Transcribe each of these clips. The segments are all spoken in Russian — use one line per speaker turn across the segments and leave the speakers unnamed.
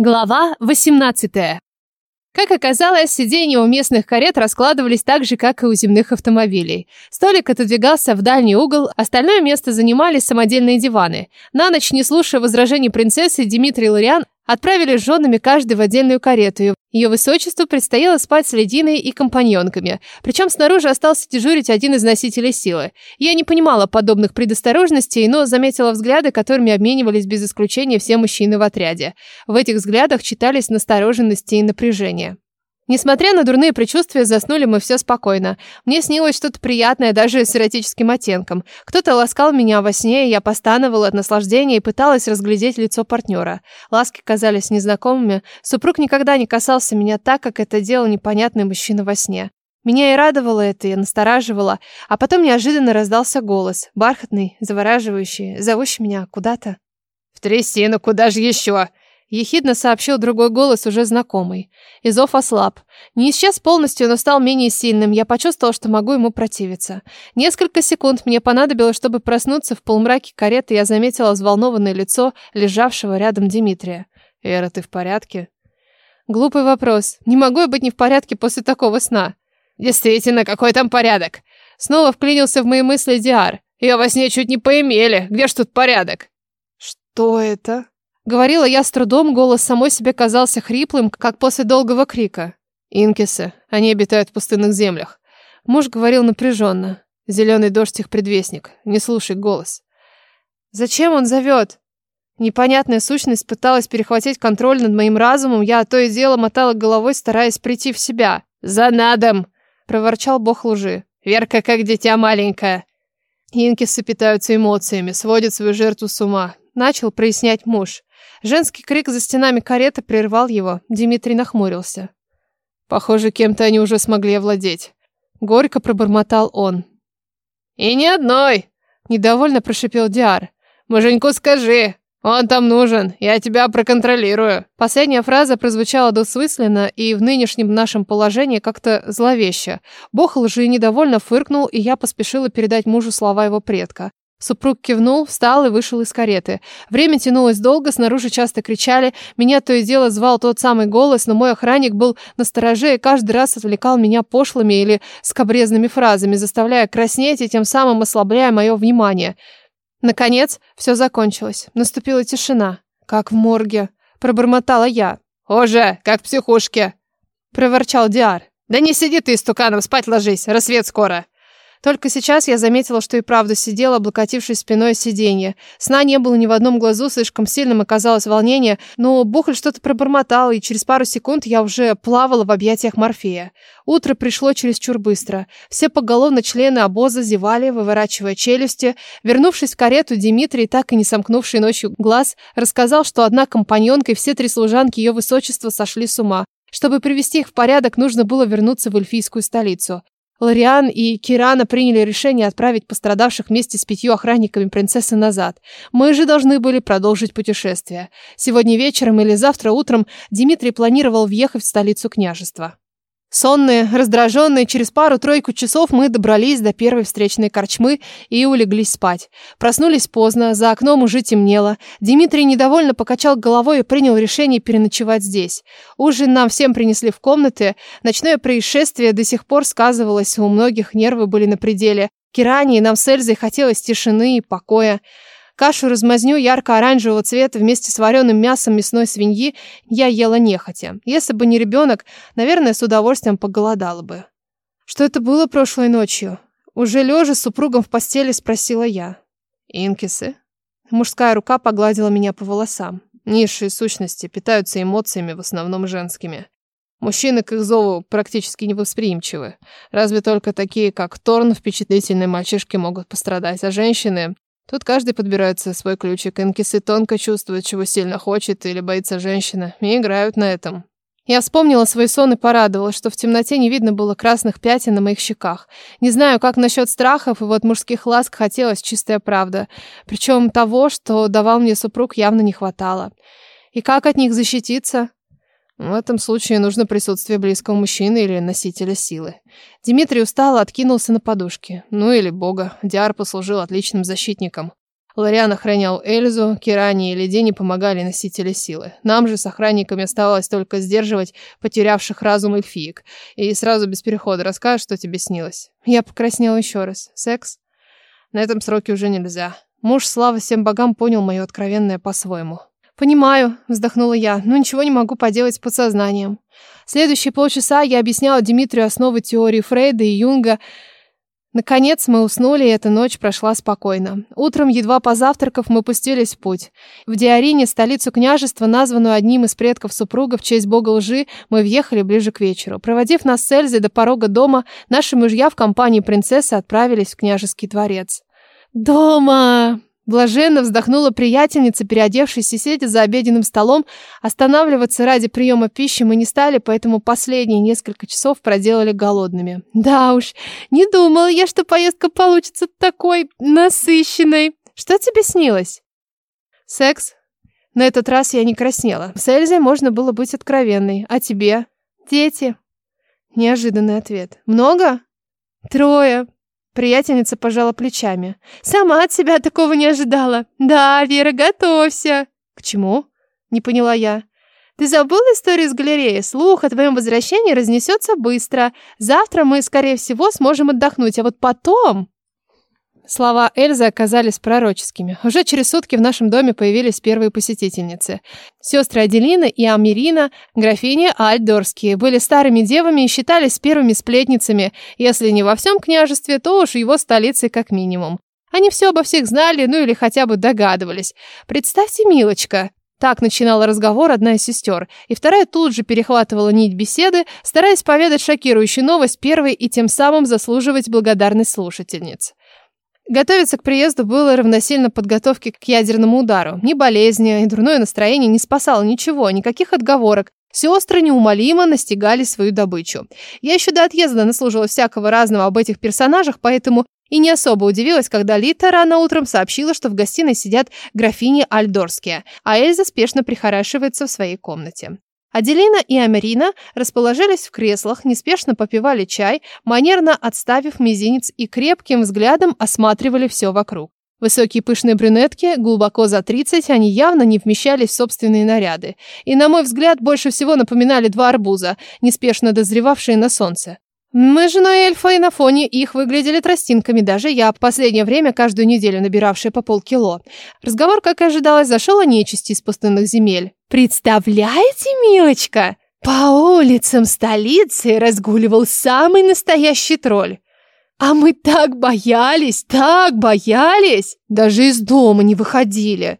Глава 18. Как оказалось, сиденья у местных карет раскладывались так же, как и у земных автомобилей. Столик отодвигался в дальний угол, остальное место занимали самодельные диваны. На ночь, не слушая возражений принцессы, Дмитрий Лориан отправили с женами каждый в отдельную карету. Ее высочеству предстояло спать с Лединой и компаньонками. Причем снаружи остался дежурить один из носителей силы. Я не понимала подобных предосторожностей, но заметила взгляды, которыми обменивались без исключения все мужчины в отряде. В этих взглядах читались настороженности и напряжение. Несмотря на дурные предчувствия, заснули мы все спокойно. Мне снилось что-то приятное, даже с эротическим оттенком. Кто-то ласкал меня во сне, и я постановала от наслаждения и пыталась разглядеть лицо партнера. Ласки казались незнакомыми. Супруг никогда не касался меня так, как это делал непонятный мужчина во сне. Меня и радовало это, и настораживало. А потом неожиданно раздался голос, бархатный, завораживающий, зовущий меня куда-то.
«В трясину, куда же еще?»
Ехидно сообщил другой голос, уже знакомый. Изов ослаб. Не исчез полностью, но стал менее сильным. Я почувствовал, что могу ему противиться. Несколько секунд мне понадобилось, чтобы проснуться в полумраке кареты. Я заметила взволнованное лицо лежавшего рядом Дмитрия.
«Эра, ты в порядке?»
Глупый вопрос. Не могу я быть не в порядке после такого сна.
Действительно, какой там порядок?
Снова вклинился в мои мысли Диар.
Ее во сне чуть не поимели. Где ж тут порядок?
Что это? Говорила я с трудом, голос самой себе казался хриплым, как после долгого крика.
Инкисы, они обитают в пустынных землях.
Муж говорил напряженно.
Зеленый дождь их предвестник. Не слушай голос.
Зачем он зовет? Непонятная сущность пыталась перехватить контроль над моим разумом, я то и дело мотала головой, стараясь прийти в себя.
«За надом!»
– проворчал бог лжи.
«Верка как дитя маленькое!»
Инкисы питаются эмоциями, сводят свою жертву с ума. Начал прояснять муж. Женский крик за стенами кареты прервал его. Дмитрий нахмурился.
Похоже, кем-то они уже смогли овладеть.
Горько пробормотал он.
«И ни одной!»
Недовольно прошипел Диар.
«Муженьку скажи, он там нужен, я тебя проконтролирую».
Последняя фраза прозвучала двусмысленно и в нынешнем нашем положении как-то зловеще. Бог лжи недовольно фыркнул, и я поспешила передать мужу слова его предка. Супруг кивнул, встал и вышел из кареты. Время тянулось долго, снаружи часто кричали. Меня то и дело звал тот самый голос, но мой охранник был настороже и каждый раз отвлекал меня пошлыми или скобрезными фразами, заставляя краснеть и тем самым ослабляя мое внимание. Наконец, все закончилось. Наступила тишина. Как в морге. Пробормотала я.
«Уже, как в психушке!»
Проворчал Диар.
«Да не сиди ты истуканом, спать ложись, рассвет скоро!»
Только сейчас я заметила, что и правда сидела, облокотившись спиной сиденье. Сна не было ни в одном глазу, слишком сильным оказалось волнение, но Бухаль что-то пробормотал, и через пару секунд я уже плавала в объятиях Морфея. Утро пришло чересчур быстро. Все поголовно члены обоза зевали, выворачивая челюсти. Вернувшись в карету, Дмитрий, так и не сомкнувший ночью глаз, рассказал, что одна компаньонка и все три служанки ее высочества сошли с ума. Чтобы привести их в порядок, нужно было вернуться в эльфийскую столицу. Лориан и Кирана приняли решение отправить пострадавших вместе с пятью охранниками принцессы назад. Мы же должны были продолжить путешествие. Сегодня вечером или завтра утром Дмитрий планировал въехать в столицу княжества. Сонные, раздраженные, через пару-тройку часов мы добрались до первой встречной корчмы и улеглись спать. Проснулись поздно, за окном уже темнело. Дмитрий недовольно покачал головой и принял решение переночевать здесь. Ужин нам всем принесли в комнаты. Ночное происшествие до сих пор сказывалось, у многих нервы были на пределе. Киране и нам с Эльзой хотелось тишины и покоя. Кашу-размазню ярко-оранжевого цвета вместе с вареным мясом мясной свиньи я ела нехотя. Если бы не ребенок, наверное, с удовольствием поголодала бы. Что это было прошлой ночью? Уже лежа с супругом в постели спросила я.
Инкисы?
Мужская рука погладила меня по волосам.
Низшие сущности питаются эмоциями, в основном женскими. Мужчины к их зову практически невосприимчивы. Разве только такие, как Торн, впечатлительные мальчишки могут пострадать, а женщины Тут каждый подбирается свой ключик. Инкисы тонко чувствуют, чего сильно хочет или боится женщина, и играют на этом.
Я вспомнила свой сон и порадовалась, что в темноте не видно было красных пятен на моих щеках. Не знаю, как насчет страхов, и вот мужских ласк хотелось чистая правда. Причем того, что давал мне супруг, явно не хватало. И как от них защититься?
В этом случае нужно присутствие близкого мужчины или носителя силы.
Дмитрий устало откинулся на подушке.
Ну или бога. Диар послужил отличным защитником. Лориан охранял Эльзу, Кирани и Ледени помогали носители силы. Нам же с охранниками оставалось только сдерживать потерявших разум эльфиек. И сразу без перехода расскажешь, что тебе снилось. Я покраснела еще раз. Секс? На этом сроке уже нельзя. Муж, слава всем богам, понял мое откровенное по-своему. «Понимаю», — вздохнула я, — «но ничего не могу поделать с подсознанием». Следующие полчаса я объясняла Дмитрию основы теории Фрейда и Юнга. Наконец мы уснули, и эта ночь прошла спокойно. Утром, едва позавтракав, мы пустились в путь. В Диарине, столицу княжества, названную одним из предков супруга в честь бога лжи, мы въехали ближе к вечеру. Проводив нас с Эльзой до порога дома, наши мужья в компании принцессы отправились в княжеский дворец. «Дома!» Блаженно вздохнула приятельница, переодевшись и сидя за обеденным столом. Останавливаться ради приема пищи мы не стали, поэтому последние несколько часов проделали голодными. Да уж, не думала я, что поездка получится такой насыщенной. Что тебе снилось? Секс. На этот раз я не краснела. С Эльзой можно было быть откровенной. А тебе? Дети. Неожиданный ответ. Много? Трое. Приятельница пожала плечами. «Сама от себя такого не ожидала. Да, Вера, готовься». «К чему?» Не поняла я. «Ты забыл историю с галереи? Слух о твоем возвращении разнесется быстро. Завтра мы, скорее всего, сможем отдохнуть, а вот потом...» Слова Эльзы оказались пророческими. Уже через сутки в нашем доме появились первые посетительницы. Сестры Аделина и Амирина, графини Альдорские, были старыми девами и считались первыми сплетницами, если не во всем княжестве, то уж его столицей как минимум. Они все обо всех знали, ну или хотя бы догадывались. «Представьте, милочка!» Так начинала разговор одна из сестер, и вторая тут же перехватывала нить беседы, стараясь поведать шокирующую новость первой и тем самым заслуживать благодарность слушательниц. Готовиться к приезду было равносильно подготовке к ядерному удару. Ни болезни, ни дурное настроение не спасало ничего, никаких отговорок. Сестры неумолимо настигали свою добычу. Я еще до отъезда наслушалась всякого разного об этих персонажах, поэтому и не особо удивилась, когда Лита рано утром сообщила, что в гостиной сидят графини Альдорские, а Эльза спешно прихорашивается в своей комнате. Аделина и Америна расположились в креслах, неспешно попивали чай, манерно отставив мизинец и крепким взглядом осматривали все вокруг. Высокие пышные брюнетки, глубоко за 30, они явно не вмещались в собственные наряды. И, на мой взгляд, больше всего напоминали два арбуза, неспешно дозревавшие на солнце. Мы с женой эльфа и на фоне их выглядели тростинками, даже я, в последнее время каждую неделю набиравшая по полкило. Разговор, как и ожидалось, зашел о нечисти из пустынных земель. «Представляете, милочка, по улицам столицы разгуливал самый настоящий тролль. А мы так боялись, так боялись, даже из дома не выходили.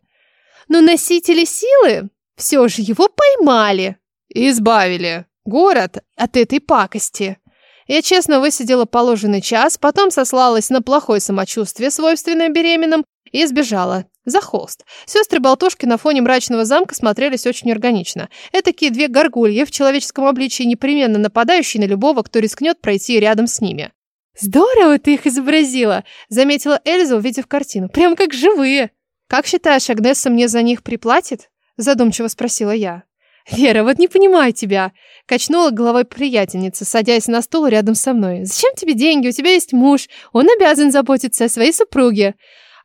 Но носители силы все же его поймали. Избавили город от этой пакости». Я честно высидела положенный час, потом сослалась на плохое самочувствие, свойственное беременным, и сбежала. За холст. Сестры-болтушки на фоне мрачного замка смотрелись очень органично. Этакие две горгульи в человеческом обличии, непременно нападающие на любого, кто рискнет пройти рядом с ними. «Здорово ты их изобразила!» — заметила Эльза, увидев картину. «Прям как живые!» «Как считаешь, Агнесса мне за них приплатит?» — задумчиво спросила я. «Вера, вот не понимаю тебя!» Качнула головой приятельница, садясь на стул рядом со мной. «Зачем тебе деньги? У тебя есть муж. Он обязан заботиться о своей супруге.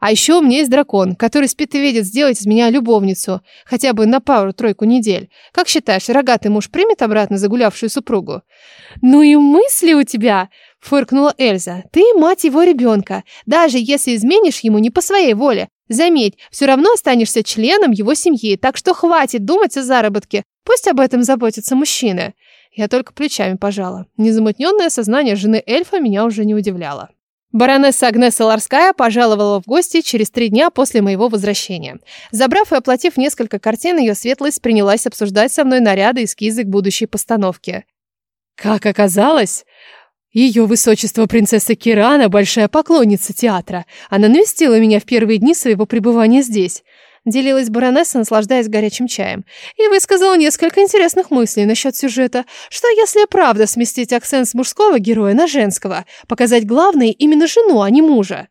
А еще у меня есть дракон, который спит и видит сделать из меня любовницу. Хотя бы на пару-тройку недель. Как считаешь, рогатый муж примет обратно загулявшую супругу?» «Ну и мысли у тебя!» Фыркнула Эльза. «Ты мать его ребенка. Даже если изменишь ему не по своей воле. Заметь, все равно останешься членом его семьи, так что хватит думать о заработке. Пусть об этом заботятся мужчины. Я только плечами пожала. Незамутненное сознание жены эльфа меня уже не удивляло. Баронесса Агнеса Ларская пожаловала в гости через три дня после моего возвращения. Забрав и оплатив несколько картин, ее светлость принялась обсуждать со мной наряды эскизы к будущей постановке. Как оказалось, ее высочество принцесса Кирана – большая поклонница театра. Она навестила меня в первые дни своего пребывания здесь делилась баронесса, наслаждаясь горячим чаем. И высказала несколько интересных мыслей насчет сюжета. Что если правда сместить акцент с мужского героя на женского? Показать главной именно жену, а не мужа?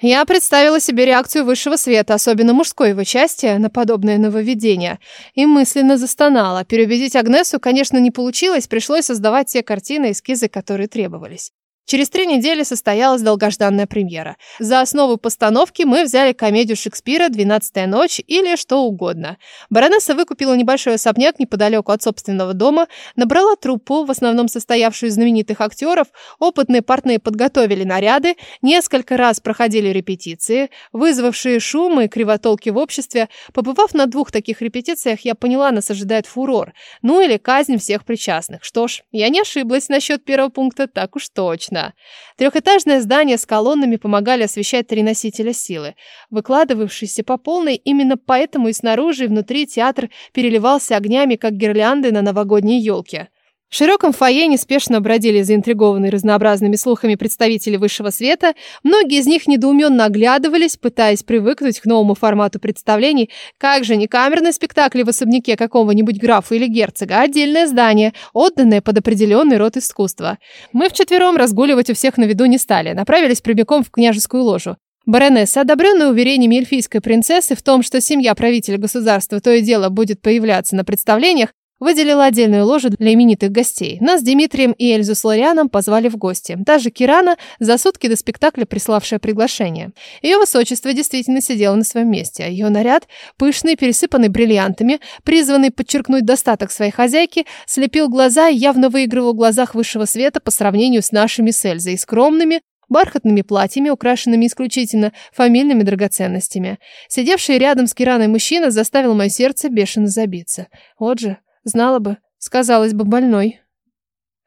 Я представила себе реакцию высшего света, особенно мужской его части, на подобное нововведение, и мысленно застонала. Переубедить Агнесу, конечно, не получилось, пришлось создавать те картины, эскизы, которые требовались.
Через три недели состоялась долгожданная премьера. За основу постановки мы взяли комедию Шекспира «Двенадцатая ночь» или что угодно. Баронесса выкупила небольшой особняк неподалеку от собственного дома, набрала труппу, в основном состоявшую из знаменитых актеров, опытные портные подготовили наряды, несколько раз проходили репетиции, вызвавшие шумы и кривотолки в обществе. Побывав на двух таких репетициях, я поняла, нас ожидает фурор, ну или казнь всех причастных. Что ж, я не ошиблась насчет первого пункта, так уж точно точно. Трехэтажное здание с колоннами помогали освещать три носителя силы, выкладывавшиеся по полной, именно поэтому и снаружи, и внутри театр переливался огнями, как гирлянды на новогодней елке. В широком фойе неспешно бродили заинтригованные разнообразными слухами представители высшего света. Многие из них недоуменно оглядывались, пытаясь привыкнуть к новому формату представлений. Как же не камерный спектакль в особняке какого-нибудь графа или герцога, а отдельное здание, отданное под определенный род искусства. Мы вчетвером разгуливать у всех на виду не стали, направились прямиком в княжескую ложу. Баронесса, одобренная уверениями эльфийской принцессы в том, что семья правителя государства то и дело будет появляться на представлениях, Выделила отдельную ложу для именитых гостей. Нас с Дмитрием и Эльзу с Лорианом позвали в гости. Даже Кирана за сутки до спектакля приславшая приглашение. Ее высочество действительно сидела на своем месте. Ее наряд, пышный, пересыпанный бриллиантами, призванный подчеркнуть достаток своей хозяйки, слепил глаза и явно выигрывал в глазах высшего света по сравнению с нашими с Эльзой, скромными, бархатными платьями, украшенными исключительно фамильными драгоценностями. Сидевший рядом с Кираной мужчина заставил мое сердце бешено забиться. Вот же, Знала бы, сказалась бы больной.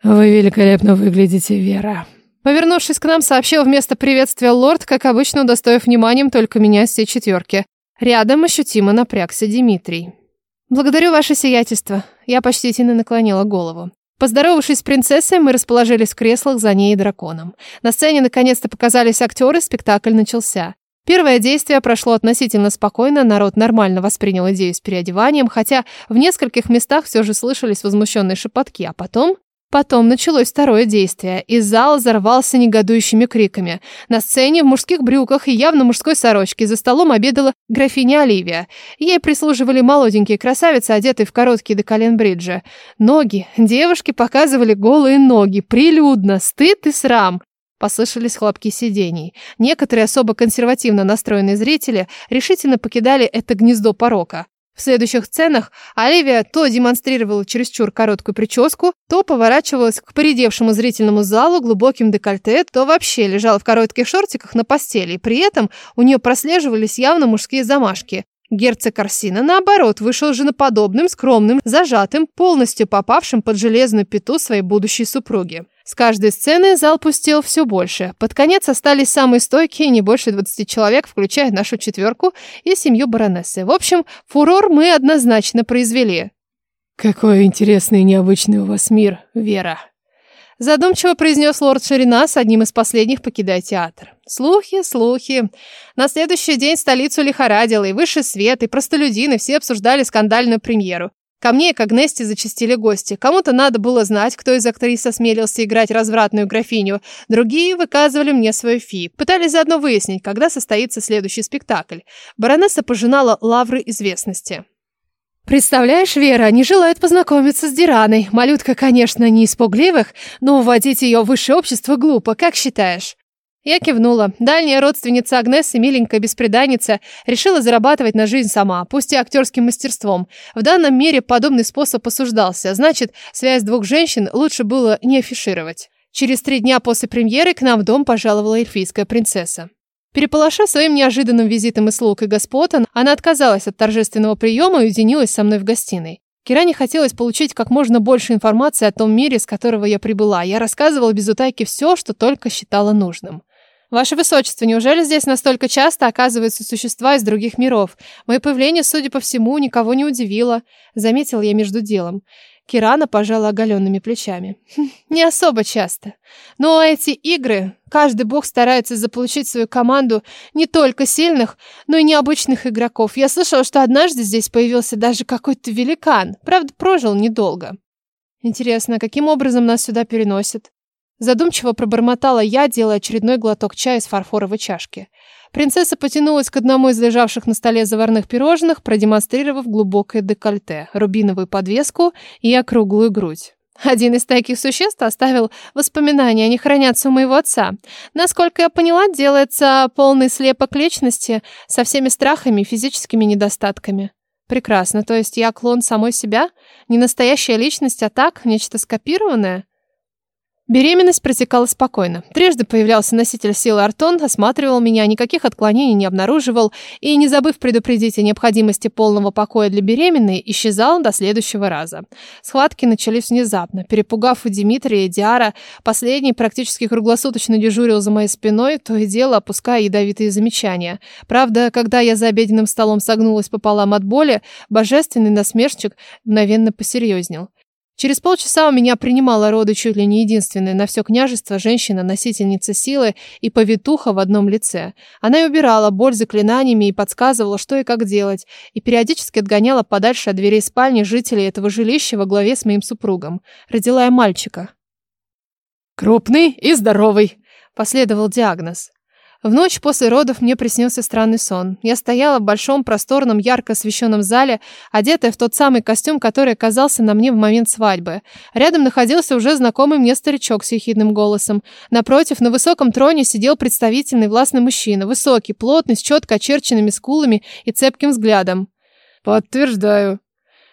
Вы великолепно выглядите, Вера.
Повернувшись к нам, сообщил вместо приветствия лорд, как обычно удостоив вниманием только меня с всей четверки. Рядом ощутимо напрягся Дмитрий. «Благодарю ваше сиятельство». Я почтительно наклонила голову. Поздоровавшись с принцессой, мы расположились в креслах за ней и драконом. На сцене наконец-то показались актеры, спектакль начался. Первое действие прошло относительно спокойно, народ нормально воспринял идею с переодеванием, хотя в нескольких местах все же слышались возмущенные шепотки, а потом... Потом началось второе действие, и зал взорвался негодующими криками. На сцене в мужских брюках и явно мужской сорочке за столом обедала графиня Оливия. Ей прислуживали молоденькие красавицы, одетые в короткие до колен бриджи. Ноги. Девушки показывали голые ноги. Прилюдно. Стыд и срам. Послышались хлопки сидений. Некоторые особо консервативно настроенные зрители решительно покидали это гнездо порока. В следующих сценах Оливия то демонстрировала чересчур короткую прическу, то поворачивалась к поредевшему зрительному залу глубоким декольте, то вообще лежала в коротких шортиках на постели, и при этом у нее прослеживались явно мужские замашки. Герцог Арсина, наоборот, вышел женоподобным, скромным, зажатым, полностью попавшим под железную пету своей будущей супруги. С каждой сцены зал пустел все больше. Под конец остались самые стойкие, не больше 20 человек, включая нашу четверку и семью баронессы. В общем, фурор мы однозначно произвели.
«Какой интересный и необычный у вас мир, Вера!»
Задумчиво произнес лорд Ширина с одним из последних покидая театр. Слухи, слухи. На следующий день столицу лихорадило, и высший свет, и простолюдины все обсуждали скандальную премьеру. Ко мне и к Агнесте зачастили гости. Кому-то надо было знать, кто из актрис осмелился играть развратную графиню. Другие выказывали мне свою фи. Пытались заодно выяснить, когда состоится следующий спектакль. Баронесса пожинала лавры известности. Представляешь, Вера, они желают познакомиться с Дираной. Малютка, конечно, не из пугливых, но уводить ее в высшее общество глупо, как считаешь? Я кивнула. Дальняя родственница Агнесы, миленькая беспреданница, решила зарабатывать на жизнь сама, пусть и актерским мастерством. В данном мире подобный способ осуждался, значит, связь двух женщин лучше было не афишировать. Через три дня после премьеры к нам в дом пожаловала эльфийская принцесса. Переполошив своим неожиданным визитом и слуг и господ, она отказалась от торжественного приема и уединилась со мной в гостиной. Киране хотелось получить как можно больше информации о том мире, с которого я прибыла. Я рассказывала без утайки все, что только считала нужным. «Ваше Высочество, неужели здесь настолько часто оказываются существа из других миров? Мое появление, судя по всему, никого не удивило», — заметил я между делом. Кирана пожала оголенными плечами. «Хм, «Не особо часто. Но эти игры, каждый бог старается заполучить свою команду не только сильных, но и необычных игроков. Я слышала, что однажды здесь появился даже какой-то великан. Правда, прожил недолго. Интересно, каким образом нас сюда переносят? Задумчиво пробормотала я, делая очередной глоток чая из фарфоровой чашки. Принцесса потянулась к одному из лежавших на столе заварных пирожных, продемонстрировав глубокое декольте, рубиновую подвеску и округлую грудь. Один из таких существ оставил воспоминания, они хранятся у моего отца. Насколько я поняла, делается полный слепок личности со всеми страхами и физическими недостатками. Прекрасно, то есть я клон самой себя? Не настоящая личность, а так, нечто скопированное? Беременность протекала спокойно. Трижды появлялся носитель силы Артон, осматривал меня, никаких отклонений не обнаруживал и, не забыв предупредить о необходимости полного покоя для беременной, исчезал до следующего раза. Схватки начались внезапно. Перепугав и Дмитрия, и Диара, последний практически круглосуточно дежурил за моей спиной, то и дело опуская ядовитые замечания. Правда, когда я за обеденным столом согнулась пополам от боли, божественный насмешчик мгновенно посерьезнел. Через полчаса у меня принимала роды чуть ли не единственная на все княжество женщина-носительница силы и повитуха в одном лице. Она и убирала боль заклинаниями и подсказывала, что и как делать, и периодически отгоняла подальше от дверей спальни жителей этого жилища во главе с моим супругом. Родила я мальчика.
«Крупный и здоровый», —
последовал диагноз. В ночь после родов мне приснился странный сон. Я стояла в большом, просторном, ярко освещенном зале, одетая в тот самый костюм, который оказался на мне в момент свадьбы. Рядом находился уже знакомый мне старичок с ехидным голосом. Напротив, на высоком троне сидел представительный властный мужчина, высокий, плотный, с четко очерченными скулами и цепким взглядом.
«Подтверждаю».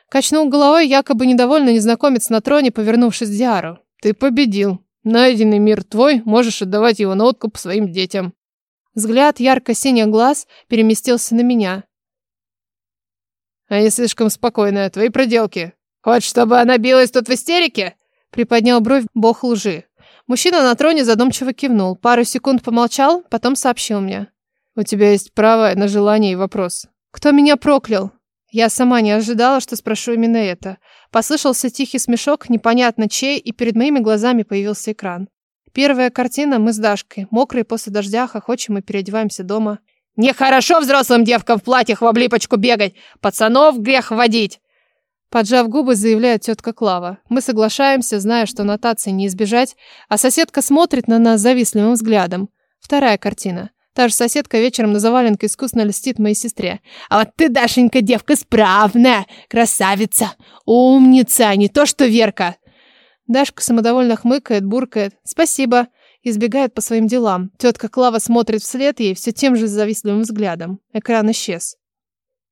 Качнул головой якобы недовольный незнакомец на троне, повернувшись к Диару.
«Ты победил. Найденный мир твой, можешь отдавать его на откуп своим детям».
Взгляд ярко-синих глаз переместился на меня.
«Они слишком спокойные, твои проделки. Хочешь, чтобы она билась тут в истерике?»
Приподнял бровь бог лжи. Мужчина на троне задумчиво кивнул. Пару секунд помолчал, потом сообщил мне.
«У тебя есть право на желание и вопрос».
«Кто меня проклял?» Я сама не ожидала, что спрошу именно это. Послышался тихий смешок, непонятно чей, и перед моими глазами появился экран. Первая картина мы с Дашкой, мокрые после дождя, хохочем и переодеваемся дома.
«Нехорошо взрослым девкам в платьях в облипочку бегать! Пацанов грех водить!»
Поджав губы, заявляет тетка Клава. Мы соглашаемся, зная, что нотации не избежать, а соседка смотрит на нас завистливым взглядом. Вторая картина. Та же соседка вечером на заваленке искусно льстит моей сестре.
«А вот ты, Дашенька, девка справная, красавица, умница, а не то что Верка!»
Дашка самодовольно хмыкает, буркает «Спасибо!» избегает по своим делам. Тетка Клава смотрит вслед ей все тем же завистливым взглядом. Экран исчез.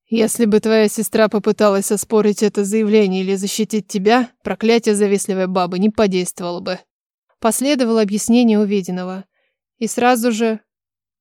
«Если бы твоя сестра попыталась оспорить это заявление или защитить тебя, проклятие завистливой бабы не подействовало бы».
Последовало объяснение увиденного. И сразу же...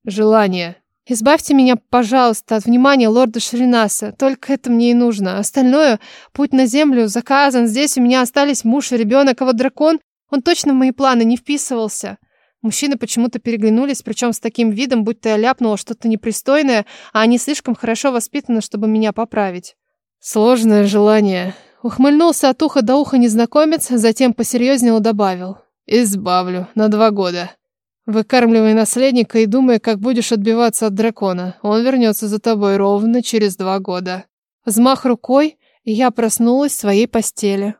Желание.
Избавьте меня, пожалуйста, от внимания лорда Шринаса. Только это мне и нужно. Остальное, путь на землю, заказан. Здесь у меня остались муж и ребенок, а вот дракон, он точно в мои планы не вписывался. Мужчины почему-то переглянулись, причем с таким видом, будто я ляпнула что-то непристойное, а они слишком хорошо воспитаны, чтобы меня поправить.
Сложное желание.
Ухмыльнулся от уха до уха незнакомец, затем посерьезнее добавил.
Избавлю на два года. Выкармливай наследника и думай, как будешь отбиваться от дракона. Он вернется за тобой ровно через два года.
Взмах рукой, и я проснулась в своей постели.